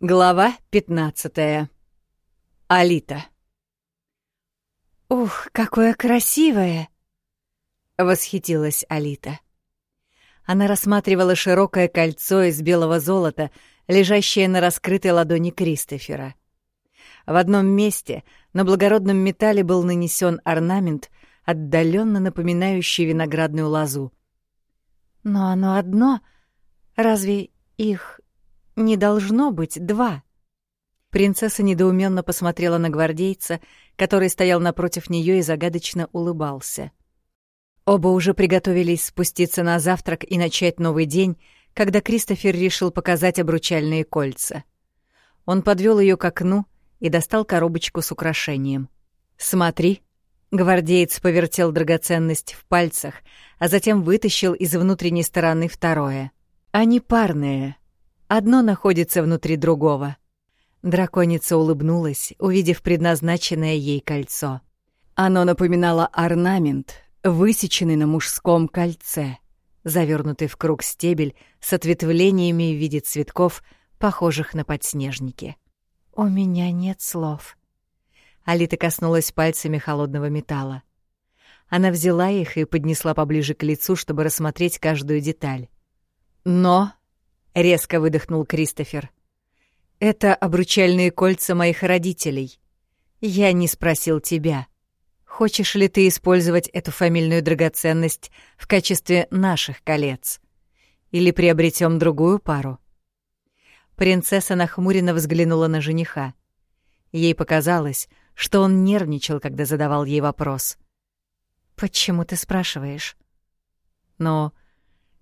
Глава 15. Алита. «Ух, какое красивое!» — восхитилась Алита. Она рассматривала широкое кольцо из белого золота, лежащее на раскрытой ладони Кристофера. В одном месте на благородном металле был нанесен орнамент, отдаленно напоминающий виноградную лозу. «Но оно одно. Разве их не должно быть два. Принцесса недоуменно посмотрела на гвардейца, который стоял напротив нее и загадочно улыбался. Оба уже приготовились спуститься на завтрак и начать новый день, когда Кристофер решил показать обручальные кольца. Он подвел ее к окну и достал коробочку с украшением. «Смотри», Гвардеец повертел драгоценность в пальцах, а затем вытащил из внутренней стороны второе. Они парные, Одно находится внутри другого. Драконица улыбнулась, увидев предназначенное ей кольцо. Оно напоминало орнамент, высеченный на мужском кольце, завернутый в круг стебель с ответвлениями в виде цветков, похожих на подснежники. «У меня нет слов». Алита коснулась пальцами холодного металла. Она взяла их и поднесла поближе к лицу, чтобы рассмотреть каждую деталь. Но — резко выдохнул Кристофер. «Это обручальные кольца моих родителей. Я не спросил тебя. Хочешь ли ты использовать эту фамильную драгоценность в качестве наших колец? Или приобретем другую пару?» Принцесса нахмуренно взглянула на жениха. Ей показалось, что он нервничал, когда задавал ей вопрос. «Почему ты спрашиваешь?» «Но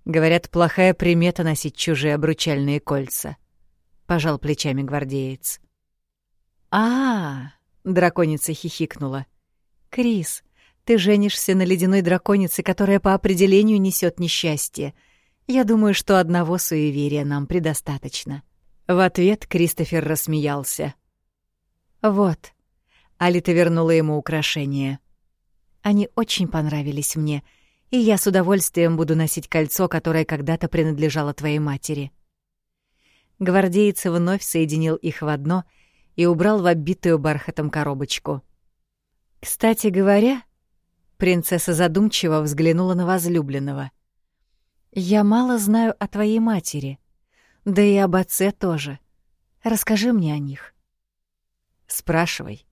Говорят, плохая примета носить чужие обручальные кольца. Пожал плечами гвардеец. А, -а, -а драконица хихикнула. Крис, ты женишься на ледяной драконице, которая по определению несет несчастье. Я думаю, что одного суеверия нам предостаточно. В ответ Кристофер рассмеялся. Вот. Алита вернула ему украшения. Они очень понравились мне — и я с удовольствием буду носить кольцо, которое когда-то принадлежало твоей матери». Гвардеец вновь соединил их в одно и убрал в оббитую бархатом коробочку. «Кстати говоря...» Принцесса задумчиво взглянула на возлюбленного. «Я мало знаю о твоей матери, да и об отце тоже. Расскажи мне о них». «Спрашивай».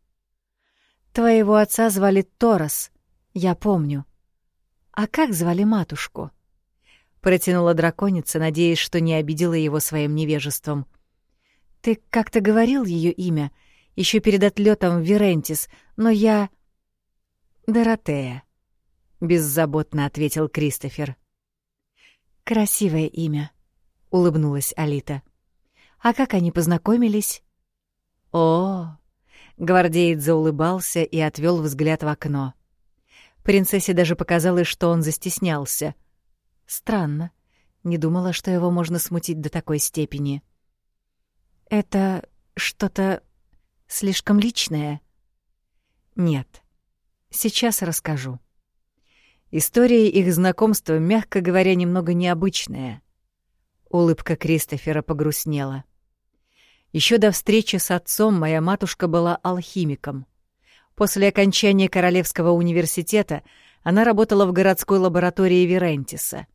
«Твоего отца звали Торос, я помню. «А как звали матушку?» Протянула драконица, надеясь, что не обидела его своим невежеством. «Ты как-то говорил ее имя, еще перед отлетом в Верентис, но я...» «Доротея», — беззаботно ответил Кристофер. «Красивое имя», — улыбнулась Алита. «А как они познакомились?» «О!» — гвардеец заулыбался и отвел взгляд в окно. Принцессе даже показалось, что он застеснялся. Странно. Не думала, что его можно смутить до такой степени. «Это что-то слишком личное?» «Нет. Сейчас расскажу». История их знакомства, мягко говоря, немного необычная. Улыбка Кристофера погрустнела. Еще до встречи с отцом моя матушка была алхимиком — После окончания Королевского университета она работала в городской лаборатории Верентиса.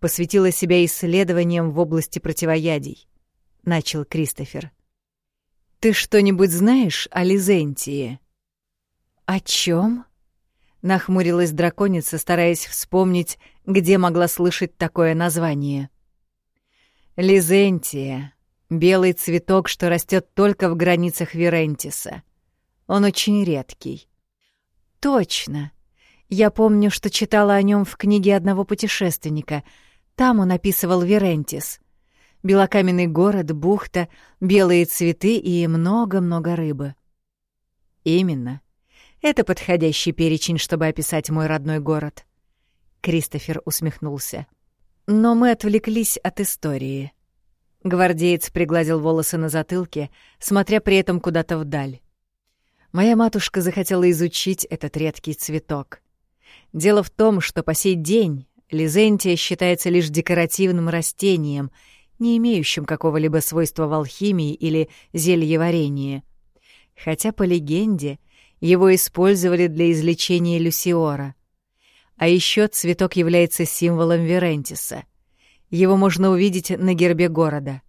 Посвятила себя исследованиям в области противоядий. Начал Кристофер. «Ты что-нибудь знаешь о Лизентии?» «О чем? нахмурилась драконица, стараясь вспомнить, где могла слышать такое название. «Лизентия — белый цветок, что растет только в границах Верентиса. Он очень редкий. Точно. Я помню, что читала о нем в книге одного путешественника. Там он описывал Верентис. Белокаменный город, бухта, белые цветы и много-много рыбы. Именно. Это подходящий перечень, чтобы описать мой родной город. Кристофер усмехнулся. Но мы отвлеклись от истории. Гвардеец пригладил волосы на затылке, смотря при этом куда-то вдаль. Моя матушка захотела изучить этот редкий цветок. Дело в том, что по сей день лизентия считается лишь декоративным растением не имеющим какого-либо свойства в алхимии или зельеварении. Хотя, по легенде, его использовали для излечения Люсиора. А еще цветок является символом Верентиса. Его можно увидеть на гербе города.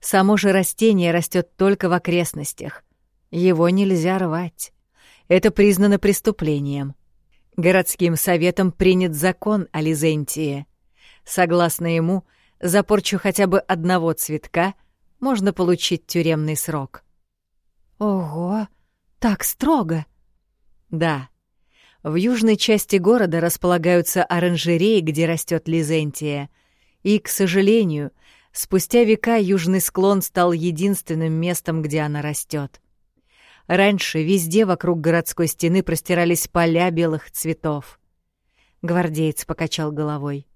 Само же растение растет только в окрестностях. Его нельзя рвать. Это признано преступлением. Городским советом принят закон о Лизентии. Согласно ему, за порчу хотя бы одного цветка можно получить тюремный срок. Ого, так строго. Да. В южной части города располагаются оранжереи, где растет лизентия. И, к сожалению, спустя века южный склон стал единственным местом, где она растет. Раньше везде вокруг городской стены простирались поля белых цветов. Гвардеец покачал головой.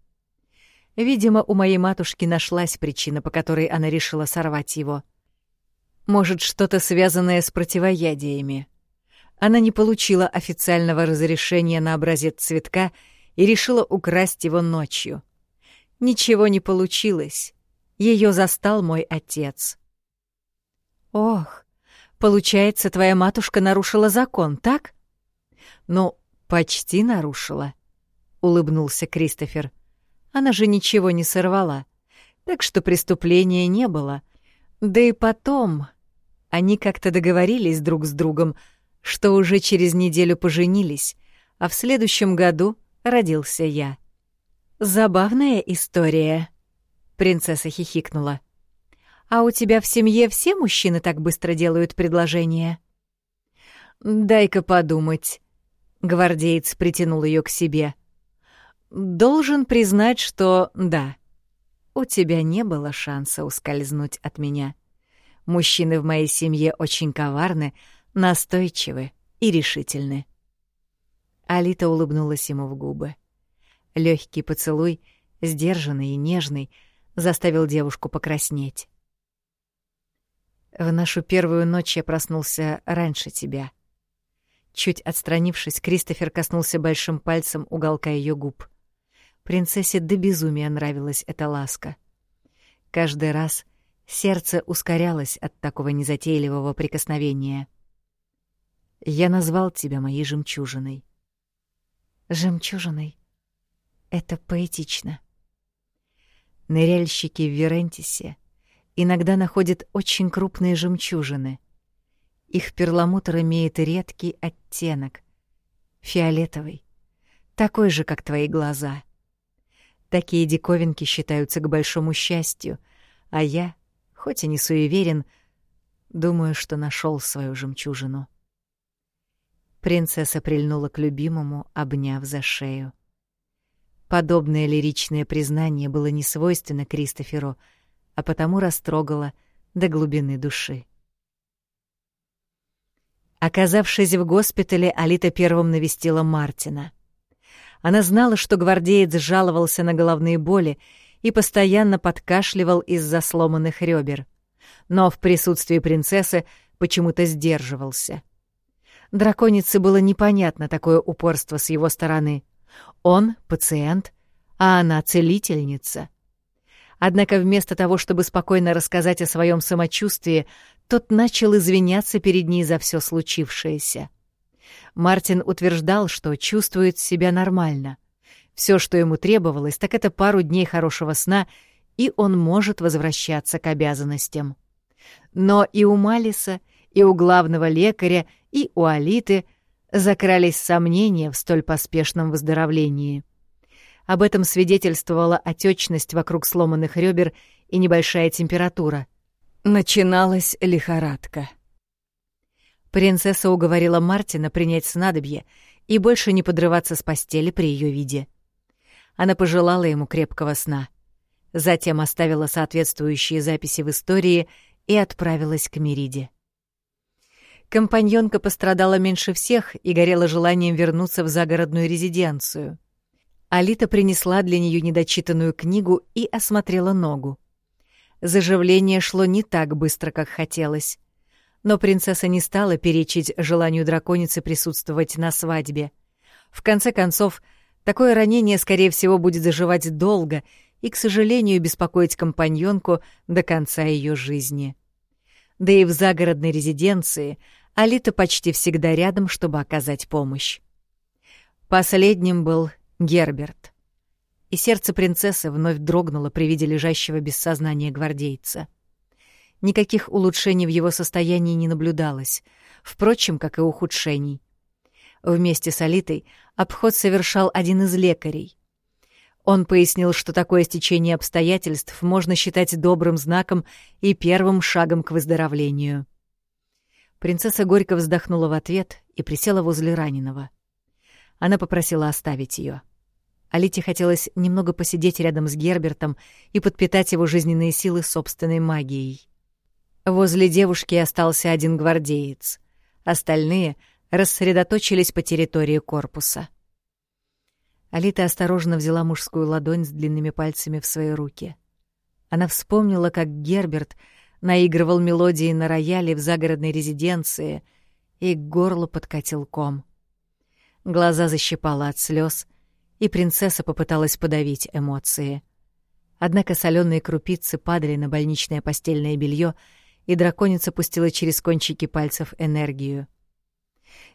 Видимо, у моей матушки нашлась причина, по которой она решила сорвать его. Может, что-то связанное с противоядиями. Она не получила официального разрешения на образец цветка и решила украсть его ночью. Ничего не получилось. Ее застал мой отец. Ох, получается, твоя матушка нарушила закон, так? Ну, почти нарушила, улыбнулся Кристофер. Она же ничего не сорвала, так что преступления не было. Да и потом они как-то договорились друг с другом, что уже через неделю поженились, а в следующем году родился я. Забавная история, принцесса хихикнула. А у тебя в семье все мужчины так быстро делают предложения? Дай-ка подумать. Гвардеец притянул ее к себе. Должен признать, что да. У тебя не было шанса ускользнуть от меня. Мужчины в моей семье очень коварны, настойчивы и решительны. Алита улыбнулась ему в губы. Легкий поцелуй, сдержанный и нежный, заставил девушку покраснеть. В нашу первую ночь я проснулся раньше тебя. Чуть отстранившись, Кристофер коснулся большим пальцем уголка ее губ. Принцессе до безумия нравилась эта ласка. Каждый раз сердце ускорялось от такого незатейливого прикосновения. Я назвал тебя моей жемчужиной. Жемчужиной? Это поэтично. Ныряльщики в Верентисе иногда находят очень крупные жемчужины. Их перламутр имеет редкий оттенок — фиолетовый, такой же, как твои глаза — Такие диковинки считаются к большому счастью, а я, хоть и не суеверен, думаю, что нашел свою жемчужину. Принцесса прильнула к любимому, обняв за шею. Подобное лиричное признание было не свойственно Кристоферу, а потому растрогало до глубины души. Оказавшись в госпитале, Алита первым навестила Мартина — она знала, что гвардеец жаловался на головные боли и постоянно подкашливал из-за сломанных ребер. Но в присутствии принцессы почему-то сдерживался. Драконице было непонятно такое упорство с его стороны. Он — пациент, а она — целительница. Однако вместо того, чтобы спокойно рассказать о своем самочувствии, тот начал извиняться перед ней за все случившееся. Мартин утверждал, что чувствует себя нормально. Все, что ему требовалось, так это пару дней хорошего сна, и он может возвращаться к обязанностям. Но и у Малиса, и у главного лекаря, и у Алиты закрались сомнения в столь поспешном выздоровлении. Об этом свидетельствовала отечность вокруг сломанных ребер и небольшая температура. Начиналась лихорадка. Принцесса уговорила Мартина принять снадобье и больше не подрываться с постели при ее виде. Она пожелала ему крепкого сна. Затем оставила соответствующие записи в истории и отправилась к Мериде. Компаньонка пострадала меньше всех и горела желанием вернуться в загородную резиденцию. Алита принесла для нее недочитанную книгу и осмотрела ногу. Заживление шло не так быстро, как хотелось. Но принцесса не стала перечить желанию драконицы присутствовать на свадьбе. В конце концов, такое ранение, скорее всего, будет заживать долго, и, к сожалению, беспокоить компаньонку до конца ее жизни. Да и в загородной резиденции Алита почти всегда рядом, чтобы оказать помощь. Последним был Герберт. И сердце принцессы вновь дрогнуло при виде лежащего без сознания гвардейца. Никаких улучшений в его состоянии не наблюдалось, впрочем, как и ухудшений. Вместе с Алитой обход совершал один из лекарей. Он пояснил, что такое стечение обстоятельств можно считать добрым знаком и первым шагом к выздоровлению. Принцесса горько вздохнула в ответ и присела возле раненого. Она попросила оставить ее. Алите хотелось немного посидеть рядом с Гербертом и подпитать его жизненные силы собственной магией. Возле девушки остался один гвардеец. Остальные рассредоточились по территории корпуса. Алита осторожно взяла мужскую ладонь с длинными пальцами в свои руки. Она вспомнила, как Герберт наигрывал мелодии на рояле в загородной резиденции, и к горлу подкатил ком. Глаза защипала от слез, и принцесса попыталась подавить эмоции. Однако соленые крупицы падали на больничное постельное белье, и драконица пустила через кончики пальцев энергию —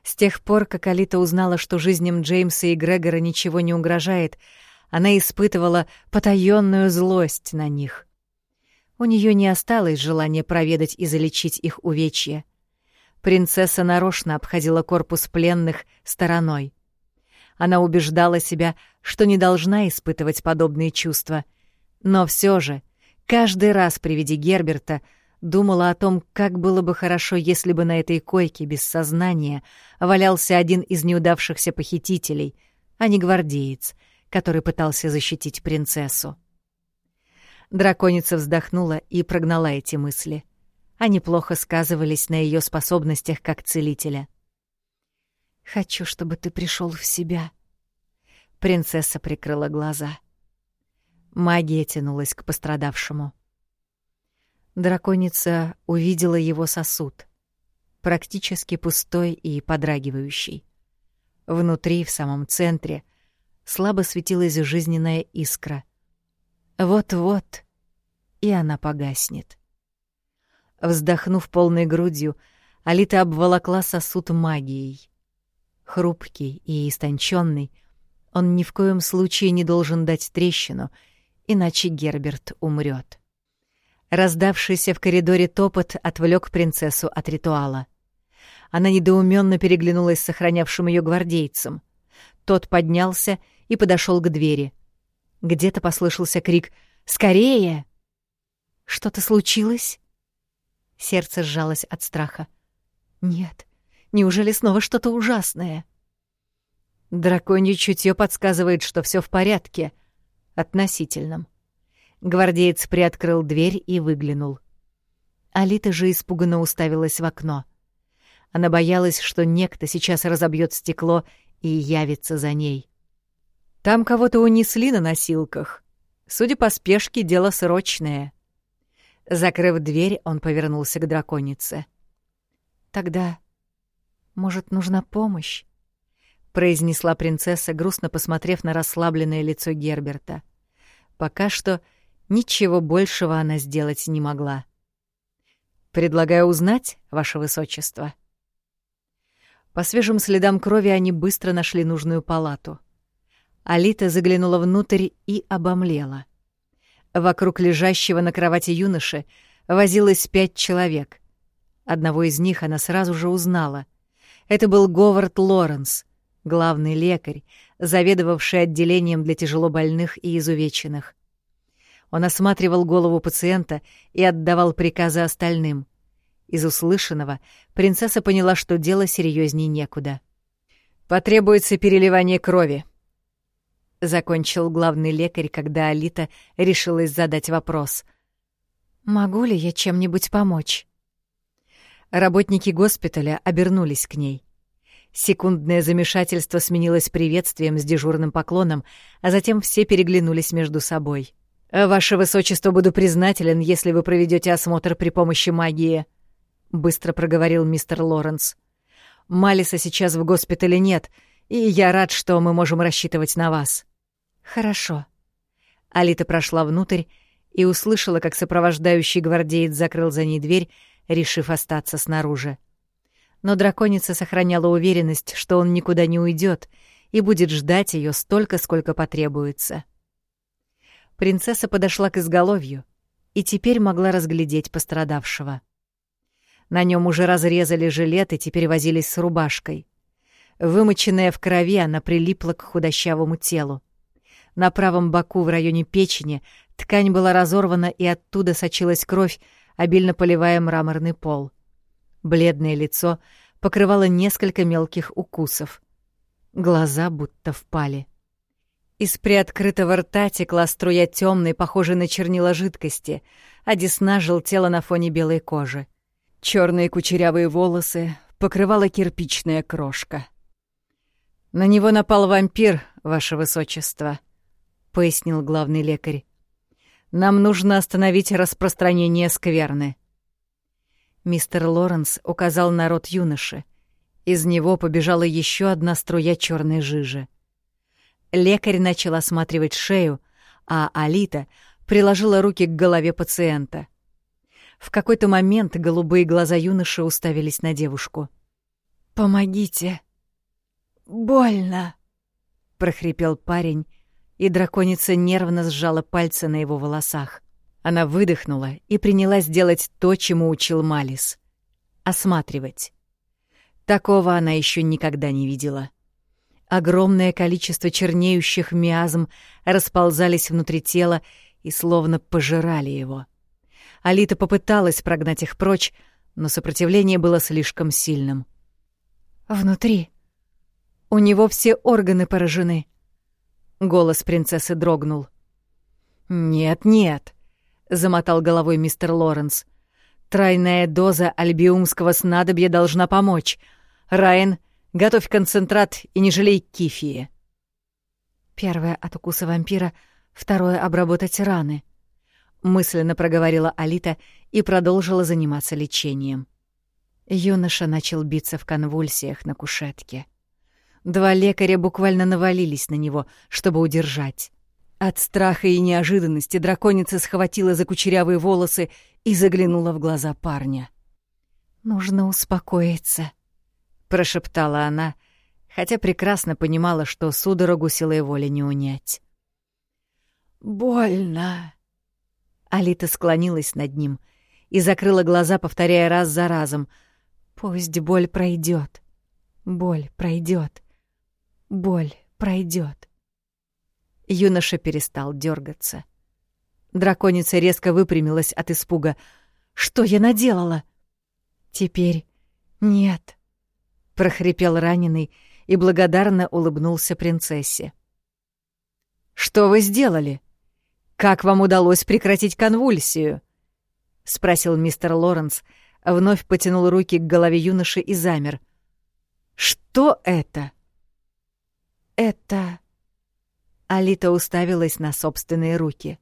с тех пор, как Алита узнала, что жизням Джеймса и Грегора ничего не угрожает, она испытывала потаённую злость на них. У неё не осталось желания проведать и залечить их увечья. Принцесса нарочно обходила корпус пленных стороной. Она убеждала себя, что не должна испытывать подобные чувства. Но всё же, каждый раз при виде Герберта — Думала о том, как было бы хорошо, если бы на этой койке без сознания валялся один из неудавшихся похитителей, а не гвардеец, который пытался защитить принцессу. Драконица вздохнула и прогнала эти мысли. Они плохо сказывались на ее способностях как целителя. «Хочу, чтобы ты пришел в себя». Принцесса прикрыла глаза. Магия тянулась к пострадавшему. Драконица увидела его сосуд, практически пустой и подрагивающий. Внутри, в самом центре, слабо светилась жизненная искра. Вот-вот, и она погаснет. Вздохнув полной грудью, Алита обволокла сосуд магией. Хрупкий и истонченный, он ни в коем случае не должен дать трещину, иначе Герберт умрет. Раздавшийся в коридоре топот отвлек принцессу от ритуала. Она недоуменно переглянулась с сохранявшим ее гвардейцем. Тот поднялся и подошел к двери. Где-то послышался крик «Скорее!» «Что-то случилось?» Сердце сжалось от страха. «Нет, неужели снова что-то ужасное?» Драконье чутье подсказывает, что все в порядке. Относительном. Гвардеец приоткрыл дверь и выглянул. Алита же испуганно уставилась в окно. Она боялась, что некто сейчас разобьет стекло и явится за ней. Там кого-то унесли на носилках. Судя по спешке, дело срочное. Закрыв дверь, он повернулся к драконице. «Тогда, может, нужна помощь?» — произнесла принцесса, грустно посмотрев на расслабленное лицо Герберта. Пока что Ничего большего она сделать не могла. «Предлагаю узнать, ваше высочество». По свежим следам крови они быстро нашли нужную палату. Алита заглянула внутрь и обомлела. Вокруг лежащего на кровати юноши возилось пять человек. Одного из них она сразу же узнала. Это был Говард Лоренс, главный лекарь, заведовавший отделением для тяжелобольных и изувеченных. Он осматривал голову пациента и отдавал приказы остальным. Из услышанного принцесса поняла, что дело серьезней некуда. «Потребуется переливание крови», — закончил главный лекарь, когда Алита решилась задать вопрос. «Могу ли я чем-нибудь помочь?» Работники госпиталя обернулись к ней. Секундное замешательство сменилось приветствием с дежурным поклоном, а затем все переглянулись между собой. «Ваше высочество, буду признателен, если вы проведете осмотр при помощи магии», — быстро проговорил мистер Лоренс. «Малиса сейчас в госпитале нет, и я рад, что мы можем рассчитывать на вас». «Хорошо». Алита прошла внутрь и услышала, как сопровождающий гвардеец закрыл за ней дверь, решив остаться снаружи. Но драконица сохраняла уверенность, что он никуда не уйдет и будет ждать ее столько, сколько потребуется. Принцесса подошла к изголовью и теперь могла разглядеть пострадавшего. На нем уже разрезали жилет и теперь возились с рубашкой. Вымоченная в крови, она прилипла к худощавому телу. На правом боку в районе печени ткань была разорвана, и оттуда сочилась кровь, обильно поливая мраморный пол. Бледное лицо покрывало несколько мелких укусов. Глаза будто впали. Из приоткрытого рта текла струя темной, похожей на чернила жидкости, а десна желтела на фоне белой кожи. Черные кучерявые волосы покрывала кирпичная крошка. «На него напал вампир, ваше высочество», — пояснил главный лекарь. «Нам нужно остановить распространение скверны». Мистер Лоренс указал на рот юноши. Из него побежала еще одна струя черной жижи. Лекарь начал осматривать шею, а Алита приложила руки к голове пациента. В какой-то момент голубые глаза юноши уставились на девушку. «Помогите! Больно!» — прохрипел парень, и драконица нервно сжала пальцы на его волосах. Она выдохнула и принялась делать то, чему учил Малис — осматривать. Такого она еще никогда не видела. Огромное количество чернеющих миазм расползались внутри тела и словно пожирали его. Алита попыталась прогнать их прочь, но сопротивление было слишком сильным. «Внутри. У него все органы поражены». Голос принцессы дрогнул. «Нет, нет», — замотал головой мистер Лоренс. «Тройная доза альбиумского снадобья должна помочь. Райан, готовь концентрат и не жалей кифии». Первое от укуса вампира, второе — обработать раны. Мысленно проговорила Алита и продолжила заниматься лечением. Юноша начал биться в конвульсиях на кушетке. Два лекаря буквально навалились на него, чтобы удержать. От страха и неожиданности драконица схватила за кучерявые волосы и заглянула в глаза парня. «Нужно успокоиться», — прошептала она, хотя прекрасно понимала, что судорогу силой воли не унять. «Больно», Алита склонилась над ним и закрыла глаза, повторяя раз за разом. «Пусть боль пройдет. Боль пройдет. Боль пройдет». Юноша перестал дергаться. Драконица резко выпрямилась от испуга. «Что я наделала?» «Теперь нет», — прохрипел раненый и благодарно улыбнулся принцессе. «Что вы сделали?» «Как вам удалось прекратить конвульсию?» — спросил мистер Лоренс, вновь потянул руки к голове юноши и замер. «Что это?» «Это...» Алита уставилась на собственные руки.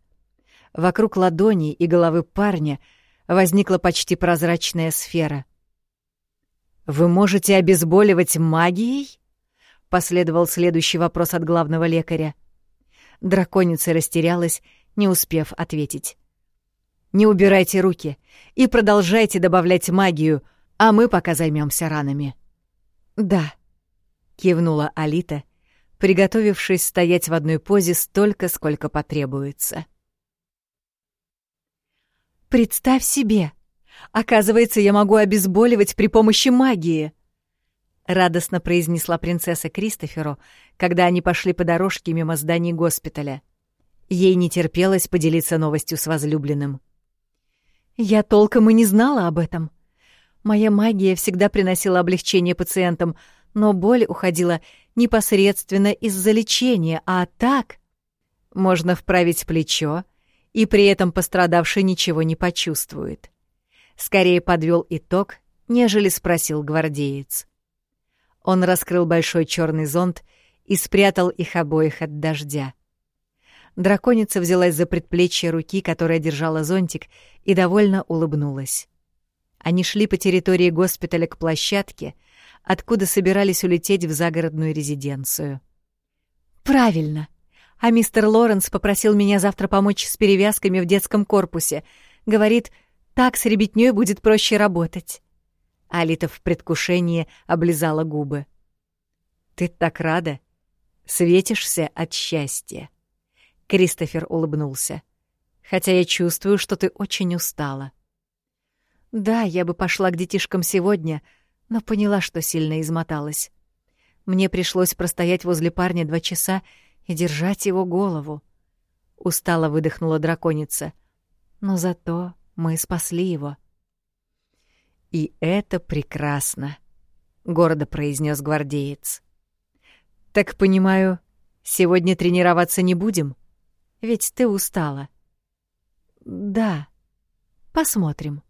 Вокруг ладоней и головы парня возникла почти прозрачная сфера. «Вы можете обезболивать магией?» — последовал следующий вопрос от главного лекаря. Драконица растерялась не успев ответить. «Не убирайте руки и продолжайте добавлять магию, а мы пока займемся ранами». «Да», — кивнула Алита, приготовившись стоять в одной позе столько, сколько потребуется. «Представь себе! Оказывается, я могу обезболивать при помощи магии!» — радостно произнесла принцесса Кристоферу, когда они пошли по дорожке мимо зданий госпиталя. Ей не терпелось поделиться новостью с возлюбленным. «Я толком и не знала об этом. Моя магия всегда приносила облегчение пациентам, но боль уходила непосредственно из-за лечения, а так можно вправить плечо, и при этом пострадавший ничего не почувствует. Скорее подвел итог, нежели спросил гвардеец. Он раскрыл большой черный зонт и спрятал их обоих от дождя. Драконица взялась за предплечье руки, которая держала зонтик, и довольно улыбнулась. Они шли по территории госпиталя к площадке, откуда собирались улететь в загородную резиденцию. «Правильно! А мистер Лоренс попросил меня завтра помочь с перевязками в детском корпусе. Говорит, так с ребятнёй будет проще работать. Алита в предвкушении облизала губы. «Ты так рада? Светишься от счастья!» Кристофер улыбнулся. «Хотя я чувствую, что ты очень устала». «Да, я бы пошла к детишкам сегодня, но поняла, что сильно измоталась. Мне пришлось простоять возле парня два часа и держать его голову. Устало выдохнула драконица. Но зато мы спасли его. «И это прекрасно», — гордо произнес гвардеец. «Так понимаю, сегодня тренироваться не будем? Ведь ты устала». «Да. Посмотрим».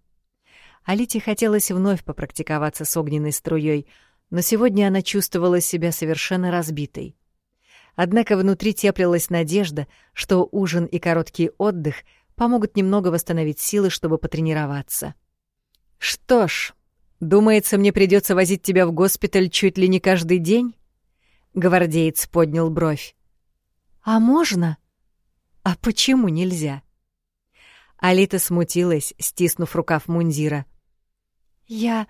Алите хотелось вновь попрактиковаться с огненной струей, но сегодня она чувствовала себя совершенно разбитой. Однако внутри теплилась надежда, что ужин и короткий отдых помогут немного восстановить силы, чтобы потренироваться. «Что ж, думается, мне придется возить тебя в госпиталь чуть ли не каждый день?» Гвардеец поднял бровь. «А можно? А почему нельзя?» Алита смутилась, стиснув рукав мундира. «Я...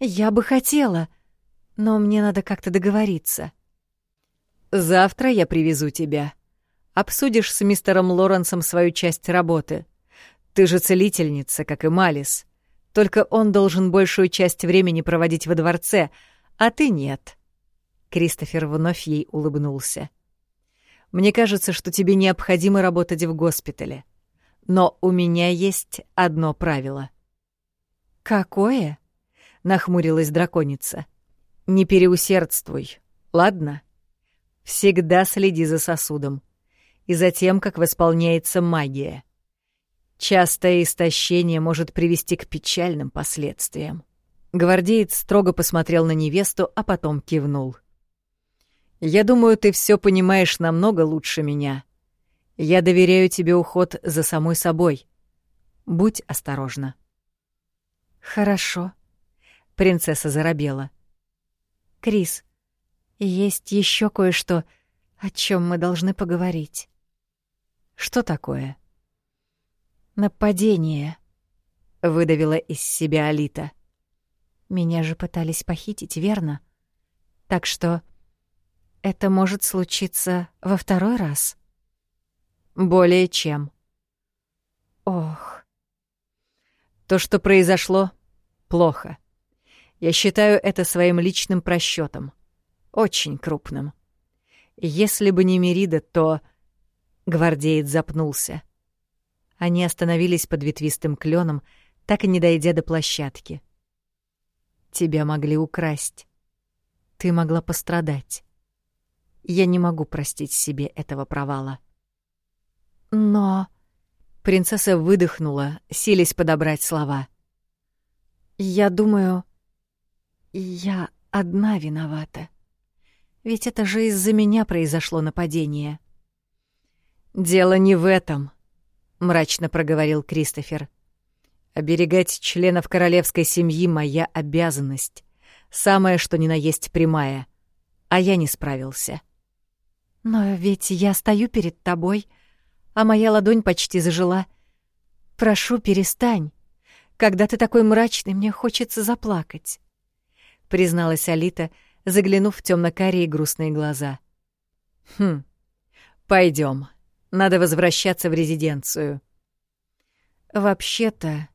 я бы хотела, но мне надо как-то договориться». «Завтра я привезу тебя. Обсудишь с мистером Лоренсом свою часть работы. Ты же целительница, как и Малис. Только он должен большую часть времени проводить во дворце, а ты нет». Кристофер вновь ей улыбнулся. «Мне кажется, что тебе необходимо работать в госпитале. Но у меня есть одно правило». «Какое?» — нахмурилась драконица. «Не переусердствуй, ладно?» Всегда следи за сосудом и за тем, как восполняется магия. Частое истощение может привести к печальным последствиям. Гвардеец строго посмотрел на невесту, а потом кивнул. «Я думаю, ты все понимаешь намного лучше меня. Я доверяю тебе уход за самой собой. Будь осторожна». «Хорошо», — принцесса заробела. «Крис, есть еще кое-что, о чем мы должны поговорить. Что такое? Нападение, выдавила из себя Алита. Меня же пытались похитить, верно? Так что это может случиться во второй раз. Более чем. Ох. То, что произошло, плохо. Я считаю это своим личным просчетом. Очень крупным. Если бы не Мерида, то... Гвардеец запнулся. Они остановились под ветвистым кленом, так и не дойдя до площадки. Тебя могли украсть. Ты могла пострадать. Я не могу простить себе этого провала. Но... Принцесса выдохнула, силясь подобрать слова. «Я думаю, я одна виновата. Ведь это же из-за меня произошло нападение. «Дело не в этом», — мрачно проговорил Кристофер. «Оберегать членов королевской семьи — моя обязанность. Самое, что ни на есть прямая. А я не справился». «Но ведь я стою перед тобой, а моя ладонь почти зажила. Прошу, перестань. Когда ты такой мрачный, мне хочется заплакать», — призналась Алита, — заглянув в темно-карие грустные глаза. «Хм, пойдем. Надо возвращаться в резиденцию». «Вообще-то,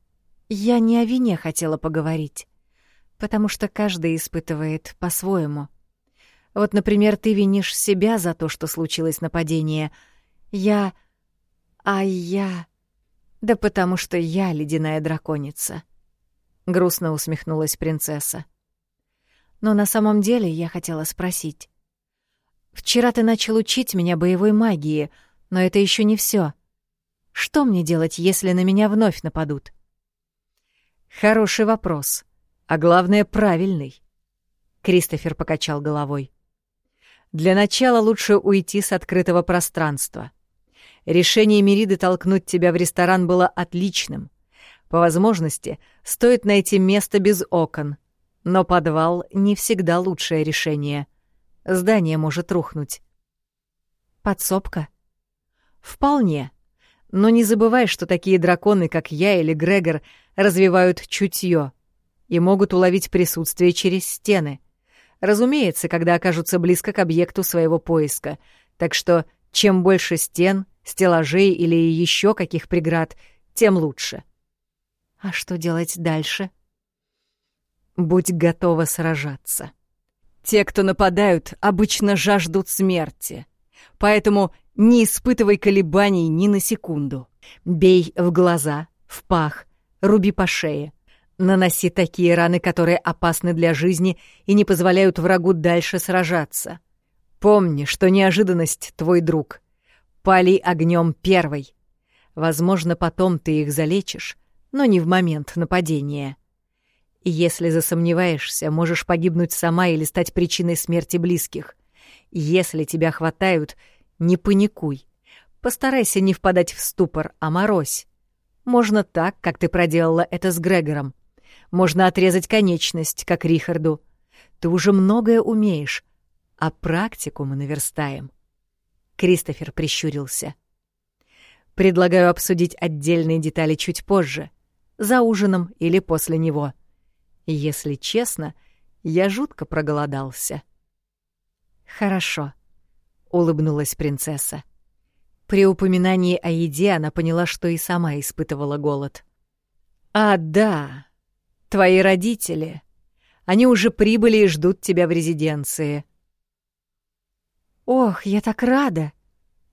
я не о вине хотела поговорить, потому что каждый испытывает по-своему. Вот, например, ты винишь себя за то, что случилось нападение. Я... А я... Да потому что я ледяная драконица». Грустно усмехнулась принцесса. Но на самом деле я хотела спросить. Вчера ты начал учить меня боевой магии, но это еще не все. Что мне делать, если на меня вновь нападут? Хороший вопрос, а главное правильный. Кристофер покачал головой. Для начала лучше уйти с открытого пространства. Решение Мериды толкнуть тебя в ресторан было отличным. По возможности, стоит найти место без окон, но подвал не всегда лучшее решение. Здание может рухнуть. «Подсобка?» Вполне. Но не забывай, что такие драконы, как я или Грегор, развивают чутье и могут уловить присутствие через стены. Разумеется, когда окажутся близко к объекту своего поиска. Так что чем больше стен, стеллажей или еще каких преград, тем лучше. А что делать дальше? Будь готова сражаться. Те, кто нападают, обычно жаждут смерти. Поэтому не испытывай колебаний ни на секунду. Бей в глаза, в пах, руби по шее. Наноси такие раны, которые опасны для жизни и не позволяют врагу дальше сражаться. Помни, что неожиданность — твой друг. Пали огнем первой. Возможно, потом ты их залечишь, но не в момент нападения. И если засомневаешься, можешь погибнуть сама или стать причиной смерти близких. Если тебя хватают, не паникуй. Постарайся не впадать в ступор, а морозь. Можно так, как ты проделала это с Грегором. Можно отрезать конечность, как Рихарду. Ты уже многое умеешь, а практику мы наверстаем. Кристофер прищурился. Предлагаю обсудить отдельные детали чуть позже, за ужином или после него. Если честно, я жутко проголодался. Хорошо, улыбнулась принцесса. При упоминании о еде она поняла, что и сама испытывала голод. А, да, твои родители. Они уже прибыли и ждут тебя в резиденции. Ох, я так рада!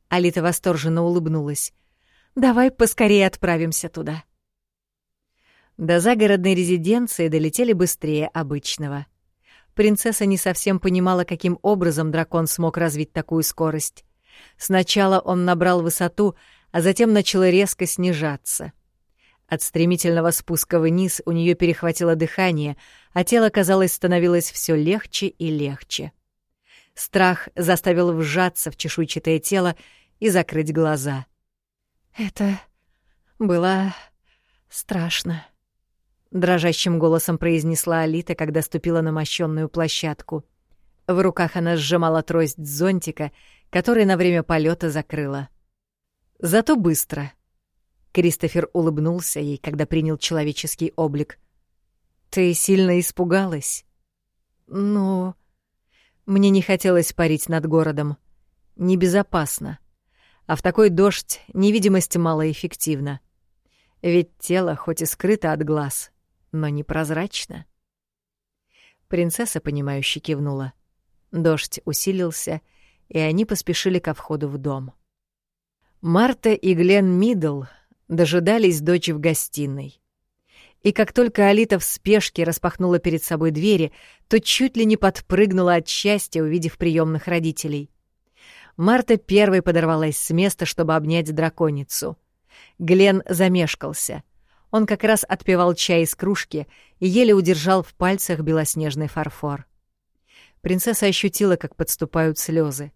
Алита восторженно улыбнулась. Давай поскорее отправимся туда. До загородной резиденции долетели быстрее обычного. Принцесса не совсем понимала, каким образом дракон смог развить такую скорость. Сначала он набрал высоту, а затем начал резко снижаться. От стремительного спуска вниз у нее перехватило дыхание, а тело, казалось, становилось все легче и легче. Страх заставил вжаться в чешуйчатое тело и закрыть глаза. «Это было страшно», дрожащим голосом произнесла Алита, когда ступила на мощенную площадку. В руках она сжимала трость зонтика, который на время полета закрыла. Зато быстро. Кристофер улыбнулся ей, когда принял человеческий облик. Ты сильно испугалась? Ну, мне не хотелось парить над городом. Небезопасно. А в такой дождь невидимость малоэффективна. Ведь тело хоть и скрыто от глаз, но непрозрачно. Принцесса, понимающе кивнула. Дождь усилился, и они поспешили ко входу в дом. Марта и Глен Мидл дожидались дочь в гостиной. И как только Алита в спешке распахнула перед собой двери, то чуть ли не подпрыгнула от счастья, увидев приемных родителей. Марта первой подорвалась с места, чтобы обнять драконицу. Глен замешкался. Он как раз отпивал чай из кружки и еле удержал в пальцах белоснежный фарфор. Принцесса ощутила, как подступают слезы.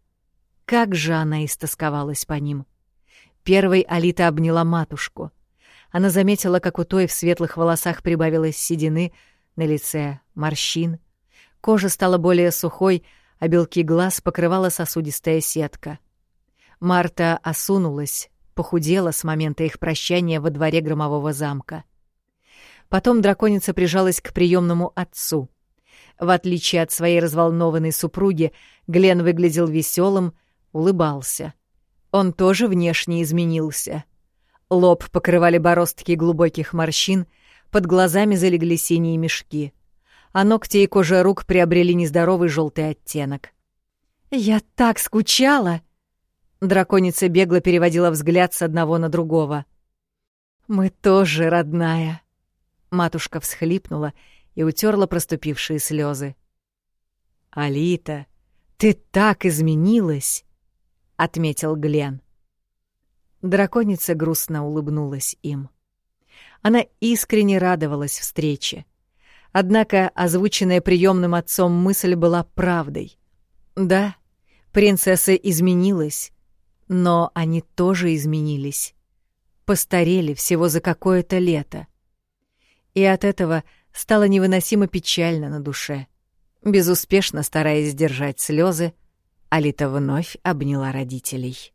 Как же она истосковалась по ним. Первой Алита обняла матушку. Она заметила, как у той в светлых волосах прибавилось седины, на лице морщин. Кожа стала более сухой, а белки глаз покрывала сосудистая сетка. Марта осунулась, похудела с момента их прощания во дворе громового замка. Потом драконица прижалась к приемному отцу. В отличие от своей разволнованной супруги, Глен выглядел веселым, улыбался. Он тоже внешне изменился. Лоб покрывали бороздки глубоких морщин, под глазами залегли синие мешки, а ногти и кожа рук приобрели нездоровый желтый оттенок. «Я так скучала!» Драконица бегло переводила взгляд с одного на другого. «Мы тоже, родная!» Матушка всхлипнула и утерла проступившие слезы. «Алита, ты так изменилась!» — отметил Глен. Драконица грустно улыбнулась им. Она искренне радовалась встрече. Однако озвученная приемным отцом мысль была правдой. Да, принцесса изменилась, но они тоже изменились. Постарели всего за какое-то лето. И от этого стало невыносимо печально на душе. Безуспешно стараясь сдержать слезы, Алита вновь обняла родителей.